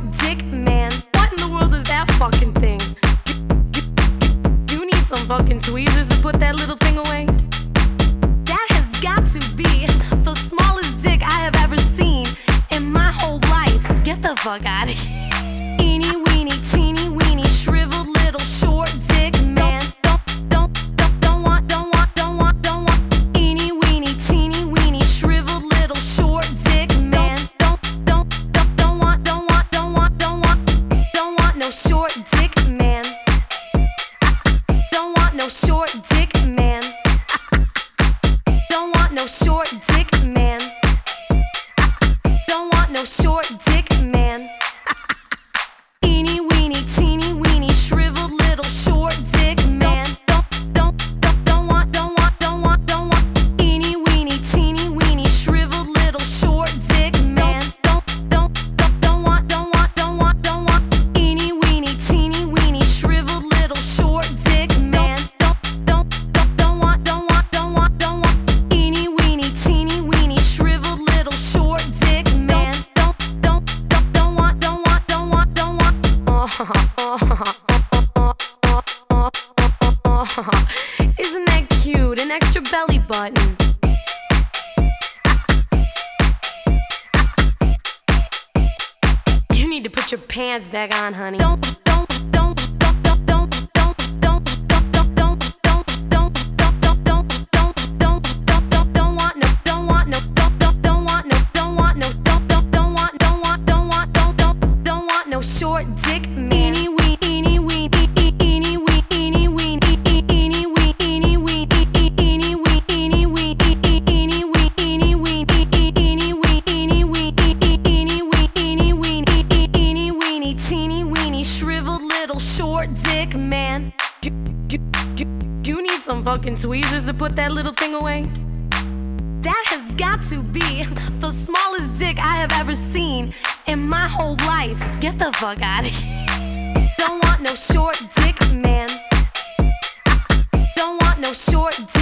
dick man. What in the world is that fucking thing? You need some fucking tweezers to put that little thing away. That has got to be the smallest dick I have ever seen in my whole life. Get the fuck out of here. Dick man. Don't want no short dick man. Don't want no short dick Isn't that cute? An extra belly button. You need to put your pants back on, honey. Don't, don't, don't, man. Do, do, do, do you need some fucking tweezers to put that little thing away? That has got to be the smallest dick I have ever seen in my whole life. Get the fuck out of here. Don't want no short dick man. Don't want no short dick man. Don't want no short dick